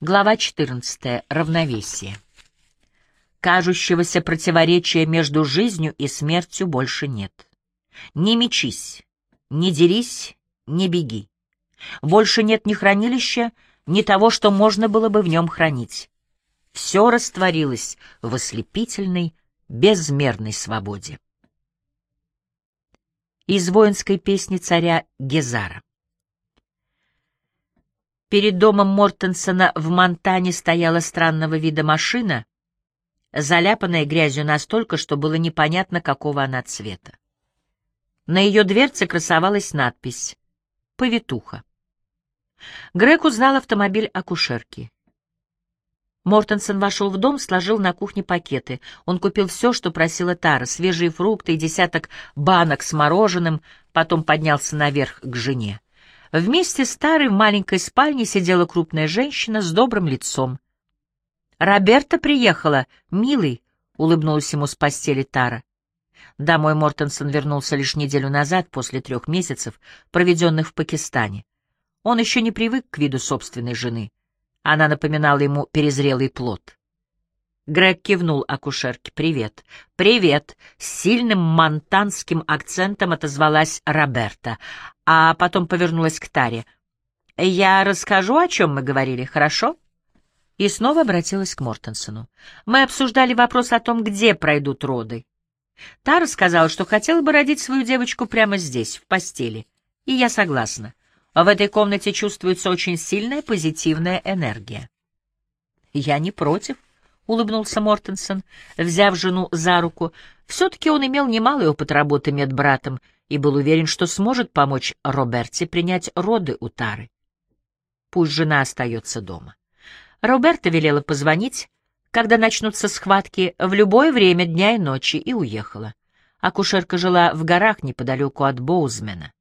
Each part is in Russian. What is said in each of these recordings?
Глава 14. Равновесие. Кажущегося противоречия между жизнью и смертью больше нет. Не мечись, не дерись, не беги. Больше нет ни хранилища, ни того, что можно было бы в нем хранить. Все растворилось в ослепительной, безмерной свободе. Из воинской песни царя Гезара. Перед домом Мортенсона в Монтане стояла странного вида машина, заляпанная грязью настолько, что было непонятно, какого она цвета. На ее дверце красовалась надпись «Повитуха». Грег узнал автомобиль акушерки. Мортенсон вошел в дом, сложил на кухне пакеты. Он купил все, что просила Тара, свежие фрукты и десяток банок с мороженым, потом поднялся наверх к жене. Вместе с Тарой в маленькой спальне сидела крупная женщина с добрым лицом. «Роберта приехала, милый», — улыбнулась ему с постели Тара. Домой Мортенсон вернулся лишь неделю назад, после трех месяцев, проведенных в Пакистане. Он еще не привык к виду собственной жены. Она напоминала ему перезрелый плод. Грег кивнул акушерке. «Привет». «Привет», — с сильным монтанским акцентом отозвалась Роберта, а потом повернулась к Таре. «Я расскажу, о чем мы говорили, хорошо?» И снова обратилась к Мортенсону. «Мы обсуждали вопрос о том, где пройдут роды. Тара сказала, что хотела бы родить свою девочку прямо здесь, в постели. И я согласна. В этой комнате чувствуется очень сильная позитивная энергия». «Я не против», — улыбнулся Мортенсон, взяв жену за руку. Все-таки он имел немалый опыт работы медбратом и был уверен, что сможет помочь Роберте принять роды у Тары. Пусть жена остается дома. Роберта велела позвонить, когда начнутся схватки, в любое время дня и ночи, и уехала. Акушерка жила в горах неподалеку от Боузмена.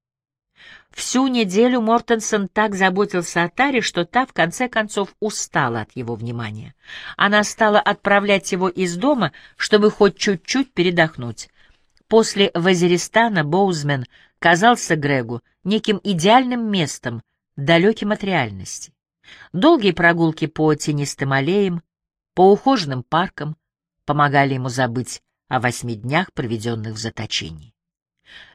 Всю неделю Мортенсон так заботился о Таре, что та, в конце концов, устала от его внимания. Она стала отправлять его из дома, чтобы хоть чуть-чуть передохнуть. После Вазиристана Боузмен казался Грегу неким идеальным местом, далеким от реальности. Долгие прогулки по тенистым аллеям, по ухоженным паркам помогали ему забыть о восьми днях, проведенных в заточении.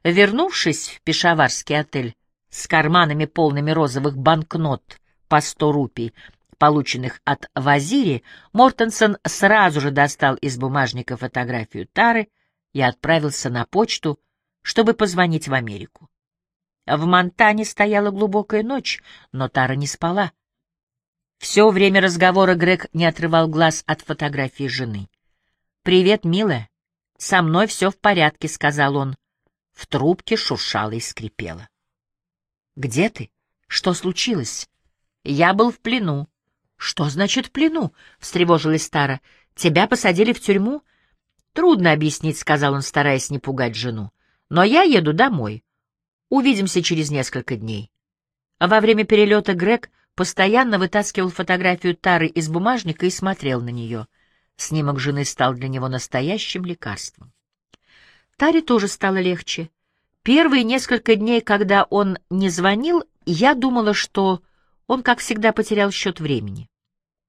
Вернувшись в пешаварский отель с карманами полными розовых банкнот по сто рупий, полученных от Вазири, Мортенсон сразу же достал из бумажника фотографию Тары и отправился на почту, чтобы позвонить в Америку. В Монтане стояла глубокая ночь, но Тара не спала. Все время разговора Грег не отрывал глаз от фотографии жены. «Привет, милая. Со мной все в порядке», — сказал он. В трубке шуршало и скрипело. «Где ты? Что случилось?» «Я был в плену». «Что значит в плену?» — встревожилась Тара. «Тебя посадили в тюрьму?» «Трудно объяснить», — сказал он, стараясь не пугать жену. «Но я еду домой. Увидимся через несколько дней». Во время перелета Грег постоянно вытаскивал фотографию Тары из бумажника и смотрел на нее. Снимок жены стал для него настоящим лекарством. Таре тоже стало легче. Первые несколько дней, когда он не звонил, я думала, что он, как всегда, потерял счет времени.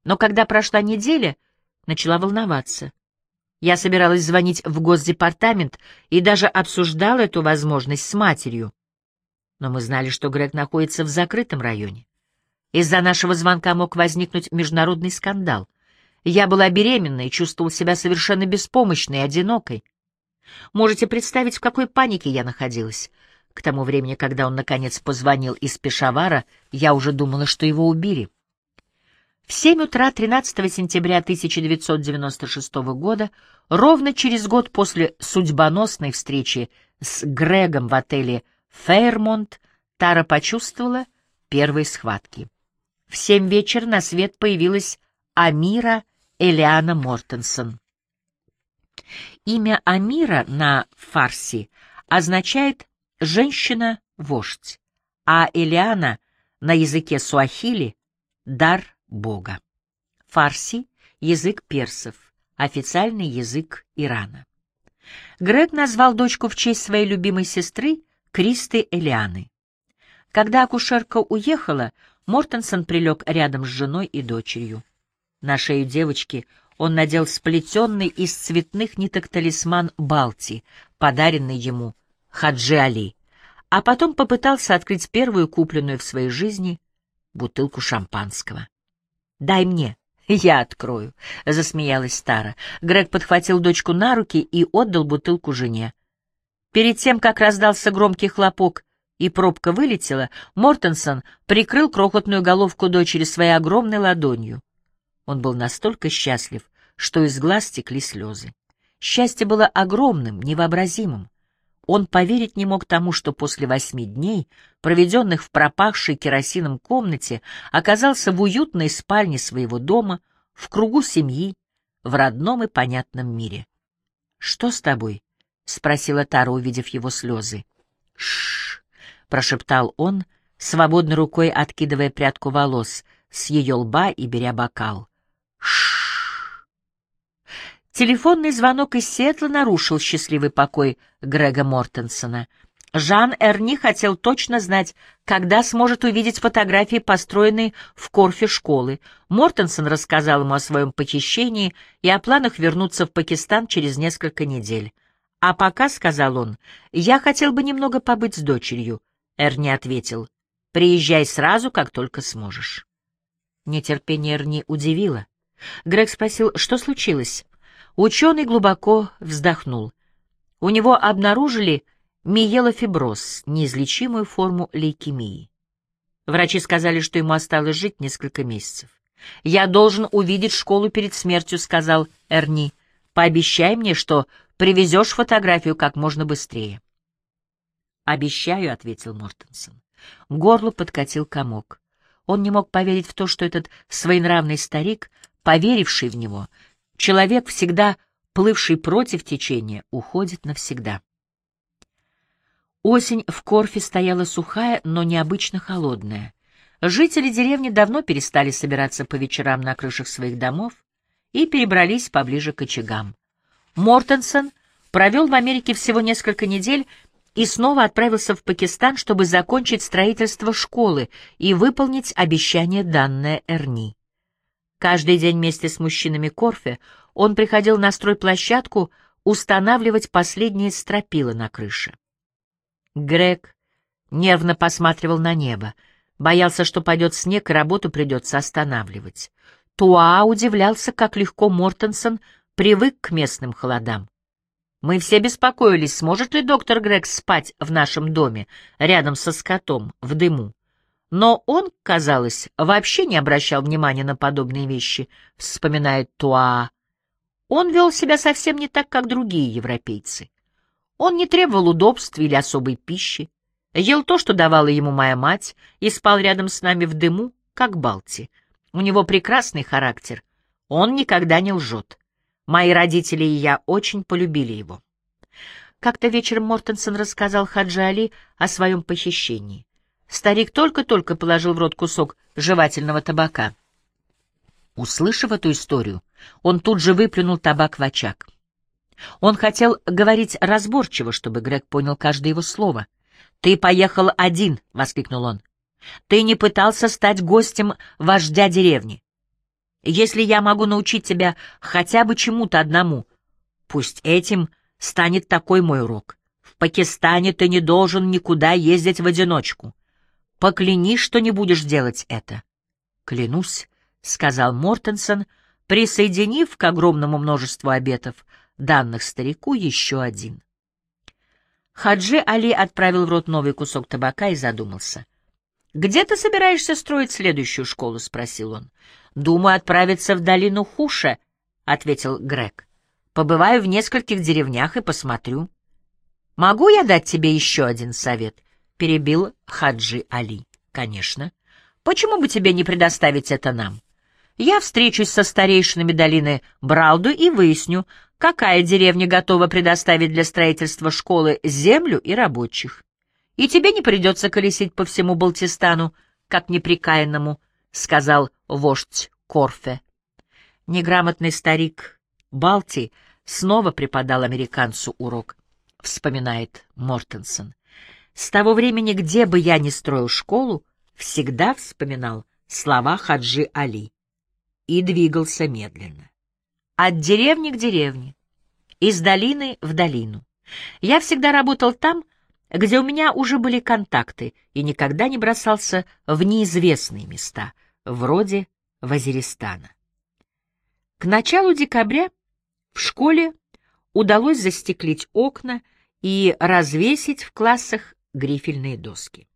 Но когда прошла неделя, начала волноваться. Я собиралась звонить в Госдепартамент и даже обсуждала эту возможность с матерью. Но мы знали, что Грег находится в закрытом районе. Из-за нашего звонка мог возникнуть международный скандал. Я была беременна и чувствовала себя совершенно беспомощной и одинокой. Можете представить, в какой панике я находилась. К тому времени, когда он, наконец, позвонил из Пешавара, я уже думала, что его убили. В семь утра 13 сентября 1996 года, ровно через год после судьбоносной встречи с Грегом в отеле «Фейрмонт», Тара почувствовала первые схватки. В семь вечера на свет появилась Амира Элиана Мортенсон. Имя Амира на фарси означает «женщина-вождь», а Элиана на языке суахили — «дар Бога». Фарси — язык персов, официальный язык Ирана. Грег назвал дочку в честь своей любимой сестры Кристы Элианы. Когда акушерка уехала, Мортенсон прилег рядом с женой и дочерью. На шею девочки он надел сплетенный из цветных ниток талисман Балти, подаренный ему Хаджи Али, а потом попытался открыть первую купленную в своей жизни бутылку шампанского. «Дай мне, я открою», — засмеялась Стара. Грег подхватил дочку на руки и отдал бутылку жене. Перед тем, как раздался громкий хлопок и пробка вылетела, Мортенсон прикрыл крохотную головку дочери своей огромной ладонью. Он был настолько счастлив, что из глаз текли слезы. Счастье было огромным, невообразимым. Он поверить не мог тому, что после восьми дней, проведенных в пропахшей керосином комнате, оказался в уютной спальне своего дома, в кругу семьи, в родном и понятном мире. «Что с тобой?» — спросила Тара, увидев его слезы. «Ш-ш-ш!» прошептал он, свободной рукой откидывая прядку волос с ее лба и беря бокал. Телефонный звонок из Сиэтла нарушил счастливый покой Грега Мортенсона. Жан Эрни хотел точно знать, когда сможет увидеть фотографии, построенные в Корфе школы. Мортенсон рассказал ему о своем похищении и о планах вернуться в Пакистан через несколько недель. «А пока», — сказал он, — «я хотел бы немного побыть с дочерью». Эрни ответил, «Приезжай сразу, как только сможешь». Нетерпение Эрни удивило. Грег спросил, что случилось. Ученый глубоко вздохнул. У него обнаружили миелофиброз, неизлечимую форму лейкемии. Врачи сказали, что ему осталось жить несколько месяцев. «Я должен увидеть школу перед смертью», — сказал Эрни. «Пообещай мне, что привезешь фотографию как можно быстрее». «Обещаю», — ответил Мортенсон. Горло подкатил комок. Он не мог поверить в то, что этот своенравный старик, поверивший в него, Человек, всегда плывший против течения, уходит навсегда. Осень в Корфе стояла сухая, но необычно холодная. Жители деревни давно перестали собираться по вечерам на крышах своих домов и перебрались поближе к очагам. Мортенсон провел в Америке всего несколько недель и снова отправился в Пакистан, чтобы закончить строительство школы и выполнить обещание, данное Эрни. Каждый день вместе с мужчинами Корфе он приходил на стройплощадку устанавливать последние стропила на крыше. Грег нервно посматривал на небо, боялся, что пойдет снег и работу придется останавливать. Туа удивлялся, как легко Мортенсон привык к местным холодам. Мы все беспокоились, сможет ли доктор Грег спать в нашем доме, рядом со скотом, в дыму. Но он, казалось, вообще не обращал внимания на подобные вещи, вспоминает Туа. Он вел себя совсем не так, как другие европейцы. Он не требовал удобств или особой пищи, ел то, что давала ему моя мать, и спал рядом с нами в дыму, как Балти. У него прекрасный характер, он никогда не лжет. Мои родители и я очень полюбили его. Как-то вечером Мортенсон рассказал Хаджи Али о своем похищении. Старик только-только положил в рот кусок жевательного табака. Услышав эту историю, он тут же выплюнул табак в очаг. Он хотел говорить разборчиво, чтобы Грег понял каждое его слово. «Ты поехал один!» — воскликнул он. «Ты не пытался стать гостем вождя деревни. Если я могу научить тебя хотя бы чему-то одному, пусть этим станет такой мой урок. В Пакистане ты не должен никуда ездить в одиночку. Поклянись, что не будешь делать это. Клянусь, сказал Мортенсон, присоединив к огромному множеству обетов, данных старику, еще один. Хаджи Али отправил в рот новый кусок табака и задумался. «Где ты собираешься строить следующую школу?» — спросил он. «Думаю отправиться в долину Хуша», — ответил Грег. «Побываю в нескольких деревнях и посмотрю». «Могу я дать тебе еще один совет?» — перебил Хаджи Али. «Конечно. Почему бы тебе не предоставить это нам? Я встречусь со старейшинами долины Бралду и выясню, какая деревня готова предоставить для строительства школы землю и рабочих. И тебе не придется колесить по всему Балтистану, как неприкаянному», — сказал вождь Корфе. Неграмотный старик Балти снова преподал американцу урок, вспоминает Мортенсон. С того времени, где бы я ни строил школу, всегда вспоминал слова Хаджи Али и двигался медленно. От деревни к деревне, из долины в долину. Я всегда работал там, где у меня уже были контакты, и никогда не бросался в неизвестные места, вроде Вазиристана. К началу декабря в школе удалось застеклить окна и развесить в классах грифельные доски.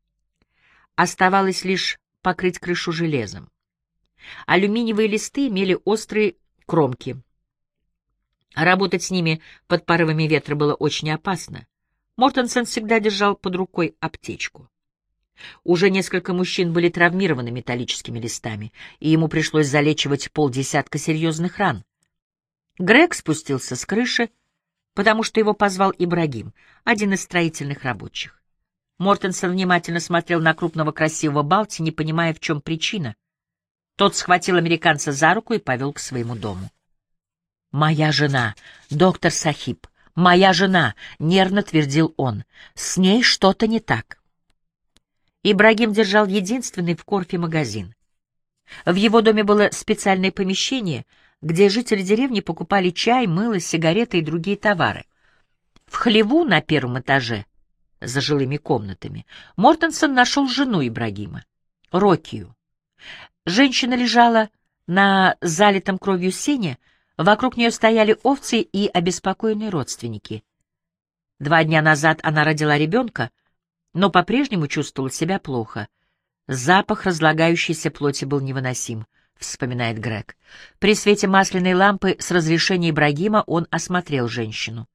Оставалось лишь покрыть крышу железом. Алюминиевые листы имели острые кромки. Работать с ними под порывами ветра было очень опасно. Мортенсен всегда держал под рукой аптечку. Уже несколько мужчин были травмированы металлическими листами, и ему пришлось залечивать полдесятка серьезных ран. Грег спустился с крыши, потому что его позвал Ибрагим, один из строительных рабочих. Мортенсон внимательно смотрел на крупного красивого Балти, не понимая, в чем причина. Тот схватил американца за руку и повел к своему дому. «Моя жена, доктор Сахиб, моя жена!» — нервно твердил он. «С ней что-то не так». Ибрагим держал единственный в Корфе магазин. В его доме было специальное помещение, где жители деревни покупали чай, мыло, сигареты и другие товары. В хлеву на первом этаже, за жилыми комнатами, Мортенсон нашел жену Ибрагима, Рокию. Женщина лежала на залитом кровью сене, вокруг нее стояли овцы и обеспокоенные родственники. Два дня назад она родила ребенка — но по-прежнему чувствовал себя плохо. Запах разлагающейся плоти был невыносим, вспоминает Грег. При свете масляной лампы с разрешения Ибрагима он осмотрел женщину.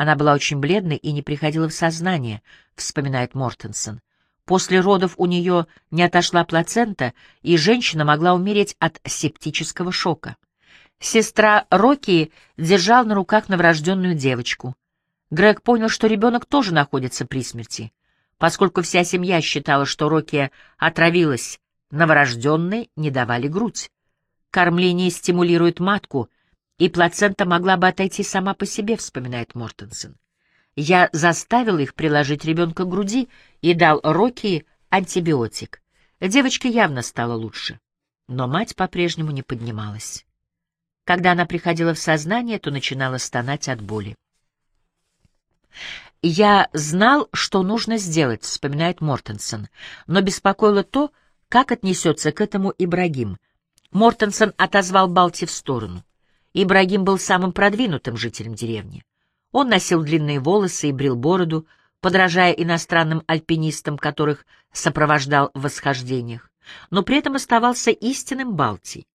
Она была очень бледной и не приходила в сознание, вспоминает Мортенсон. После родов у нее не отошла плацента, и женщина могла умереть от септического шока. Сестра Рокки держала на руках новорожденную девочку. Грег понял, что ребенок тоже находится при смерти. Поскольку вся семья считала, что Рокия отравилась, новорожденной не давали грудь. Кормление стимулирует матку, и плацента могла бы отойти сама по себе, вспоминает Мортенсен. Я заставил их приложить ребенка к груди и дал Рокии антибиотик. Девочке явно стало лучше, но мать по-прежнему не поднималась. Когда она приходила в сознание, то начинала стонать от боли. «Я знал, что нужно сделать», — вспоминает Мортенсон, но беспокоило то, как отнесется к этому Ибрагим. Мортенсон отозвал Балти в сторону. Ибрагим был самым продвинутым жителем деревни. Он носил длинные волосы и брил бороду, подражая иностранным альпинистам, которых сопровождал в восхождениях, но при этом оставался истинным Балти.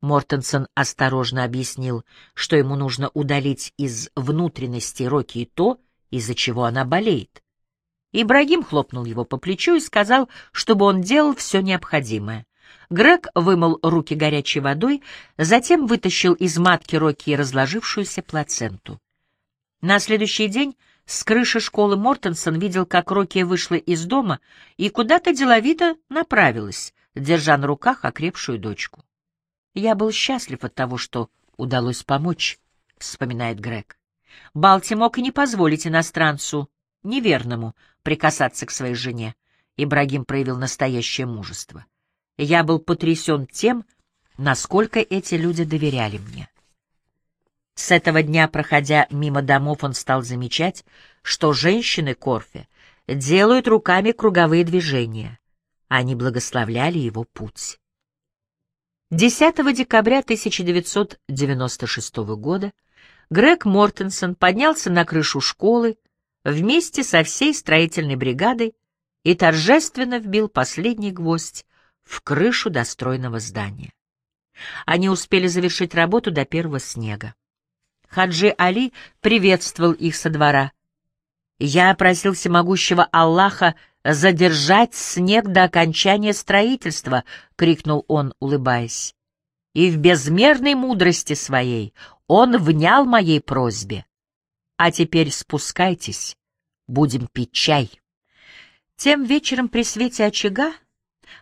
Мортенсон осторожно объяснил, что ему нужно удалить из внутренности Рокки то, из-за чего она болеет. Ибрагим хлопнул его по плечу и сказал, чтобы он делал все необходимое. Грег вымыл руки горячей водой, затем вытащил из матки Рокки разложившуюся плаценту. На следующий день с крыши школы Мортенсон видел, как Рокки вышла из дома и куда-то деловито направилась, держа на руках окрепшую дочку. «Я был счастлив от того, что удалось помочь», — вспоминает Грег. Балти мог и не позволить иностранцу, неверному, прикасаться к своей жене. Ибрагим проявил настоящее мужество. Я был потрясен тем, насколько эти люди доверяли мне. С этого дня, проходя мимо домов, он стал замечать, что женщины Корфе делают руками круговые движения. Они благословляли его путь. 10 декабря 1996 года Грег Мортенсон поднялся на крышу школы вместе со всей строительной бригадой и торжественно вбил последний гвоздь в крышу достроенного здания. Они успели завершить работу до первого снега. Хаджи Али приветствовал их со двора. «Я просил всемогущего Аллаха задержать снег до окончания строительства», — крикнул он, улыбаясь. «И в безмерной мудрости своей он внял моей просьбе. А теперь спускайтесь, будем пить чай. Тем вечером при свете очага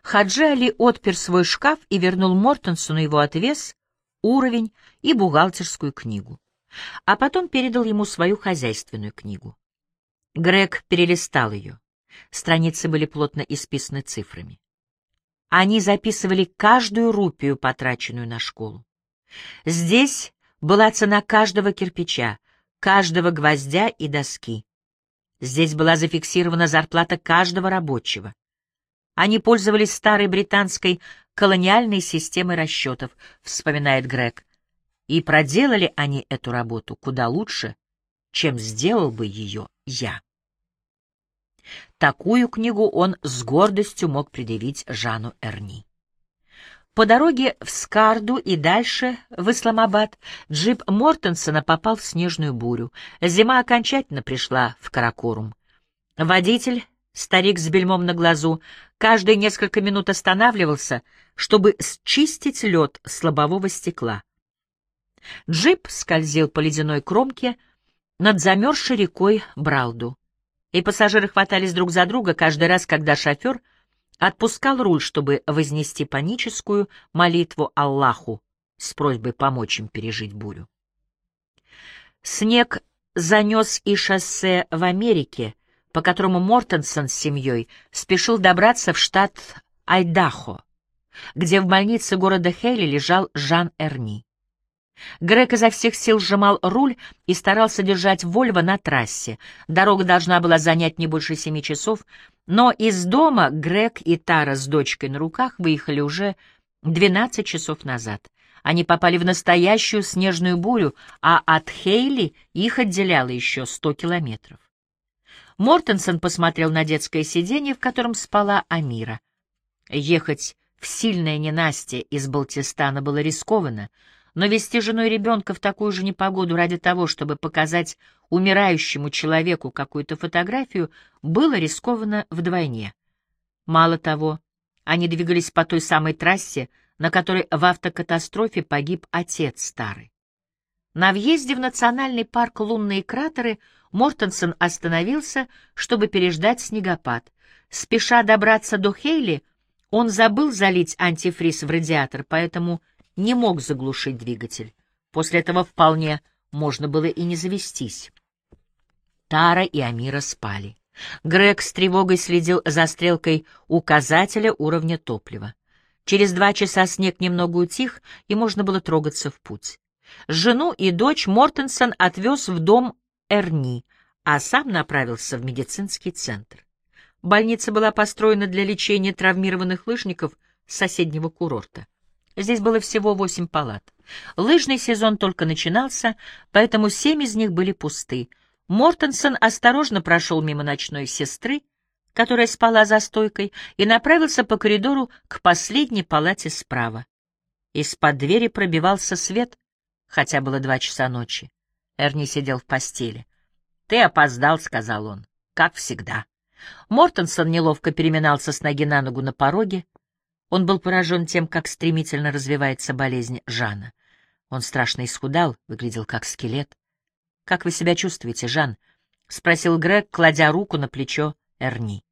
Хаджи Али отпер свой шкаф и вернул Мортенсону его отвес, уровень и бухгалтерскую книгу. А потом передал ему свою хозяйственную книгу. Грег перелистал ее. Страницы были плотно исписаны цифрами. Они записывали каждую рупию, потраченную на школу. Здесь была цена каждого кирпича, каждого гвоздя и доски. Здесь была зафиксирована зарплата каждого рабочего. Они пользовались старой британской колониальной системой расчетов, вспоминает Грег, и проделали они эту работу куда лучше, чем сделал бы ее я. Такую книгу он с гордостью мог предъявить Жану Эрни. По дороге в Скарду и дальше в Исламабад джип Мортенсона попал в снежную бурю. Зима окончательно пришла в Каракорум. Водитель, старик с бельмом на глазу, каждые несколько минут останавливался, чтобы счистить лед с лобового стекла. Джип скользил по ледяной кромке над замерзшей рекой Бралду и пассажиры хватались друг за друга каждый раз, когда шофер отпускал руль, чтобы вознести паническую молитву Аллаху с просьбой помочь им пережить бурю. Снег занес и шоссе в Америке, по которому Мортенсон с семьей спешил добраться в штат Айдахо, где в больнице города Хейли лежал Жан Эрни. Грег изо всех сил сжимал руль и старался держать Вольво на трассе. Дорога должна была занять не больше семи часов, но из дома Грег и Тара с дочкой на руках выехали уже двенадцать часов назад. Они попали в настоящую снежную бурю, а от Хейли их отделяло еще сто километров. Мортенсон посмотрел на детское сиденье, в котором спала Амира. Ехать в сильное ненастье из Балтистана было рискованно — но вести жену и ребенка в такую же непогоду ради того, чтобы показать умирающему человеку какую-то фотографию, было рискованно вдвойне. Мало того, они двигались по той самой трассе, на которой в автокатастрофе погиб отец старый. На въезде в национальный парк «Лунные кратеры» Мортенсон остановился, чтобы переждать снегопад. Спеша добраться до Хейли, он забыл залить антифриз в радиатор, поэтому не мог заглушить двигатель. После этого вполне можно было и не завестись. Тара и Амира спали. Грег с тревогой следил за стрелкой указателя уровня топлива. Через два часа снег немного утих, и можно было трогаться в путь. Жену и дочь Мортенсон отвез в дом Эрни, а сам направился в медицинский центр. Больница была построена для лечения травмированных лыжников соседнего курорта. Здесь было всего восемь палат. Лыжный сезон только начинался, поэтому семь из них были пусты. Мортенсон осторожно прошел мимо ночной сестры, которая спала за стойкой, и направился по коридору к последней палате справа. Из-под двери пробивался свет, хотя было два часа ночи. Эрни сидел в постели. «Ты опоздал», — сказал он, — «как всегда». Мортенсон неловко переминался с ноги на ногу на пороге. Он был поражен тем, как стремительно развивается болезнь Жана. Он страшно исхудал, выглядел как скелет. «Как вы себя чувствуете, Жан?» — спросил Грег, кладя руку на плечо Эрни.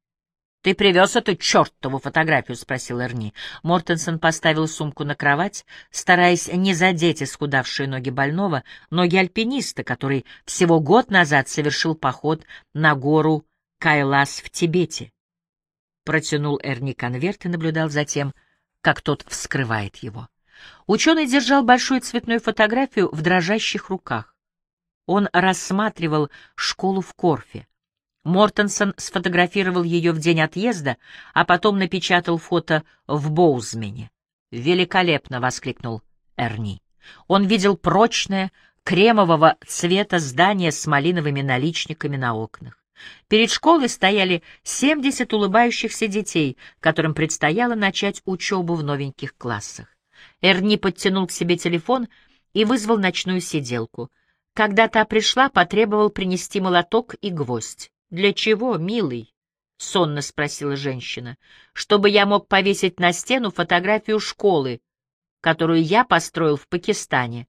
«Ты привез эту чертову фотографию?» — спросил Эрни. Мортенсон поставил сумку на кровать, стараясь не задеть исхудавшие ноги больного, ноги альпиниста, который всего год назад совершил поход на гору Кайлас в Тибете. Протянул Эрни конверт и наблюдал за тем, как тот вскрывает его. Ученый держал большую цветную фотографию в дрожащих руках. Он рассматривал школу в Корфе. Мортенсон сфотографировал ее в день отъезда, а потом напечатал фото в Боузмене. «Великолепно!» — воскликнул Эрни. Он видел прочное, кремового цвета здание с малиновыми наличниками на окнах. Перед школой стояли 70 улыбающихся детей, которым предстояло начать учебу в новеньких классах. Эрни подтянул к себе телефон и вызвал ночную сиделку. Когда та пришла, потребовал принести молоток и гвоздь. «Для чего, милый?» — сонно спросила женщина. «Чтобы я мог повесить на стену фотографию школы, которую я построил в Пакистане».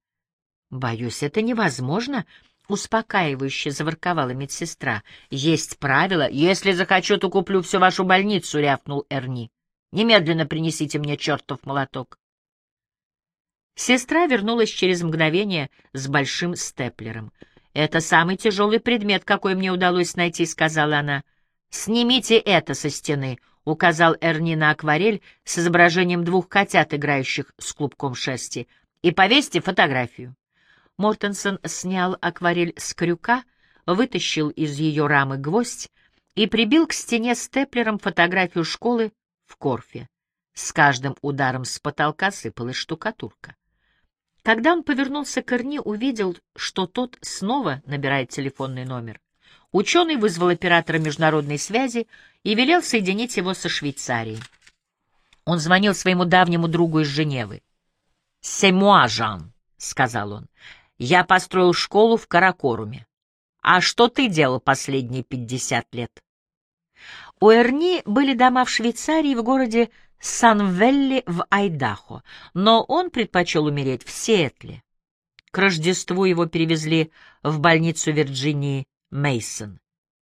«Боюсь, это невозможно», Успокаивающе заворковала медсестра. «Есть правило. Если захочу, то куплю всю вашу больницу», — рявкнул Эрни. «Немедленно принесите мне чертов молоток». Сестра вернулась через мгновение с большим степлером. «Это самый тяжелый предмет, какой мне удалось найти», — сказала она. «Снимите это со стены», — указал Эрни на акварель с изображением двух котят, играющих с клубком шерсти, — «и повесьте фотографию». Мортенсон снял акварель с крюка, вытащил из ее рамы гвоздь и прибил к стене степлером фотографию школы в Корфе. С каждым ударом с потолка сыпалась штукатурка. Когда он повернулся к Эрни, увидел, что тот снова набирает телефонный номер. Ученый вызвал оператора международной связи и велел соединить его со Швейцарией. Он звонил своему давнему другу из Женевы. «Семуа, Жан», — сказал он, — «я построил школу в Каракоруме. А что ты делал последние пятьдесят лет?» У Эрни были дома в Швейцарии в городе Санвелли в Айдахо, но он предпочел умереть в Сиэтле. К Рождеству его перевезли в больницу Вирджинии Мейсон.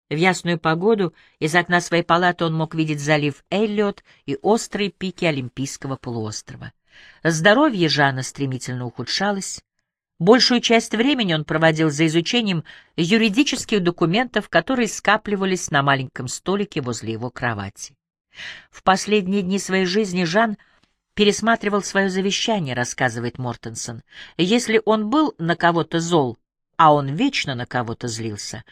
В ясную погоду из окна своей палаты он мог видеть залив Эллиот и острые пики Олимпийского полуострова. Здоровье Жана стремительно ухудшалось. Большую часть времени он проводил за изучением юридических документов, которые скапливались на маленьком столике возле его кровати. В последние дни своей жизни Жан пересматривал свое завещание, рассказывает Мортенсон. Если он был на кого-то зол, а он вечно на кого-то злился,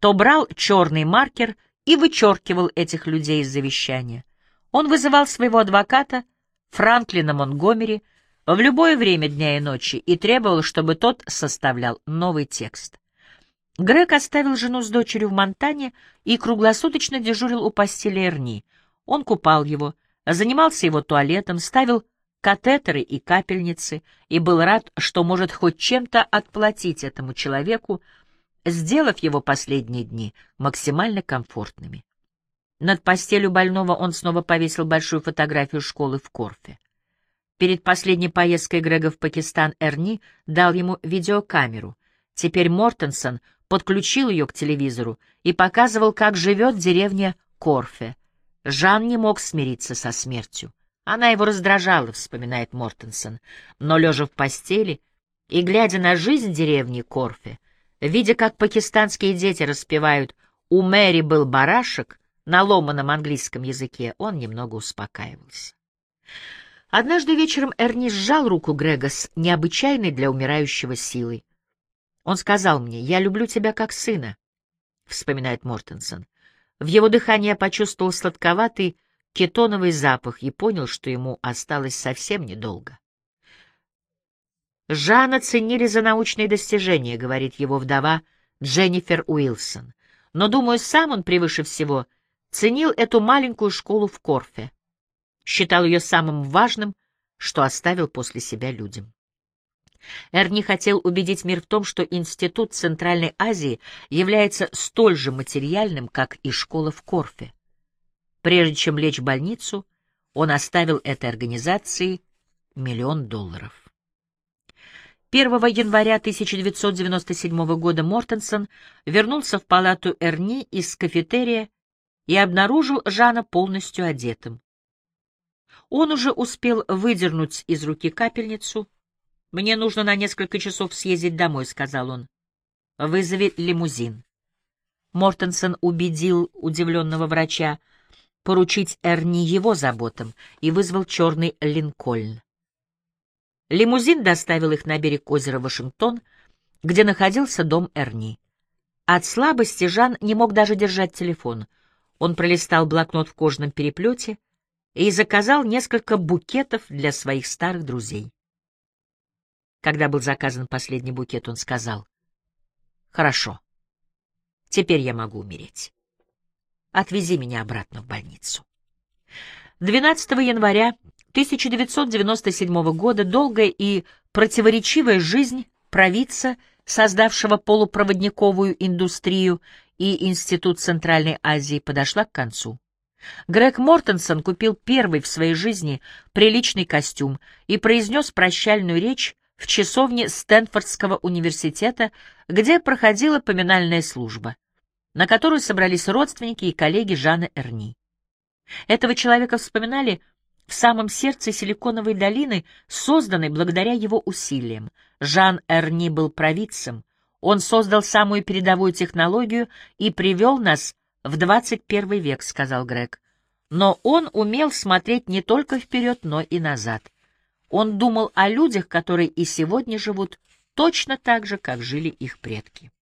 то брал черный маркер и вычеркивал этих людей из завещания. Он вызывал своего адвоката, Франклина Монгомери, в любое время дня и ночи и требовал, чтобы тот составлял новый текст. Грег оставил жену с дочерью в Монтане и круглосуточно дежурил у постели Эрни. Он купал его, занимался его туалетом, ставил катетеры и капельницы и был рад, что может хоть чем-то отплатить этому человеку, сделав его последние дни максимально комфортными. Над постелью больного он снова повесил большую фотографию школы в Корфе. Перед последней поездкой Грега в Пакистан Эрни дал ему видеокамеру. Теперь Мортенсон подключил ее к телевизору и показывал, как живет деревня Корфе. Жан не мог смириться со смертью. Она его раздражала, вспоминает Мортенсон, но, лежа в постели и глядя на жизнь деревни Корфе, видя, как пакистанские дети распевают «У Мэри был барашек» на ломаном английском языке, он немного успокаивался. Однажды вечером Эрни сжал руку Грега с необычайной для умирающего силой. Он сказал мне, «Я люблю тебя как сына», — вспоминает Мортенсон. В его дыхании я почувствовал сладковатый кетоновый запах и понял, что ему осталось совсем недолго. Жана ценили за научные достижения, говорит его вдова Дженнифер Уилсон. Но, думаю, сам он превыше всего ценил эту маленькую школу в Корфе, считал ее самым важным, что оставил после себя людям. Эрни хотел убедить мир в том, что Институт Центральной Азии является столь же материальным, как и школа в Корфе. Прежде чем лечь в больницу, он оставил этой организации миллион долларов. 1 января 1997 года Мортенсон вернулся в палату Эрни из кафетерия и обнаружил Жана полностью одетым. Он уже успел выдернуть из руки капельницу, «Мне нужно на несколько часов съездить домой», — сказал он. «Вызови лимузин». Мортенсон убедил удивленного врача поручить Эрни его заботам и вызвал черный Линкольн. Лимузин доставил их на берег озера Вашингтон, где находился дом Эрни. От слабости Жан не мог даже держать телефон. Он пролистал блокнот в кожаном переплете и заказал несколько букетов для своих старых друзей. Когда был заказан последний букет, он сказал, «Хорошо, теперь я могу умереть. Отвези меня обратно в больницу». 12 января 1997 года долгая и противоречивая жизнь провидца, создавшего полупроводниковую индустрию и Институт Центральной Азии, подошла к концу. Грег Мортенсон купил первый в своей жизни приличный костюм и произнес прощальную речь в часовне Стэнфордского университета, где проходила поминальная служба, на которую собрались родственники и коллеги Жана Эрни. Этого человека вспоминали в самом сердце Силиконовой долины, созданной благодаря его усилиям. Жан Эрни был провидцем, он создал самую передовую технологию и привел нас в 21 век, — сказал Грег. Но он умел смотреть не только вперед, но и назад. Он думал о людях, которые и сегодня живут точно так же, как жили их предки.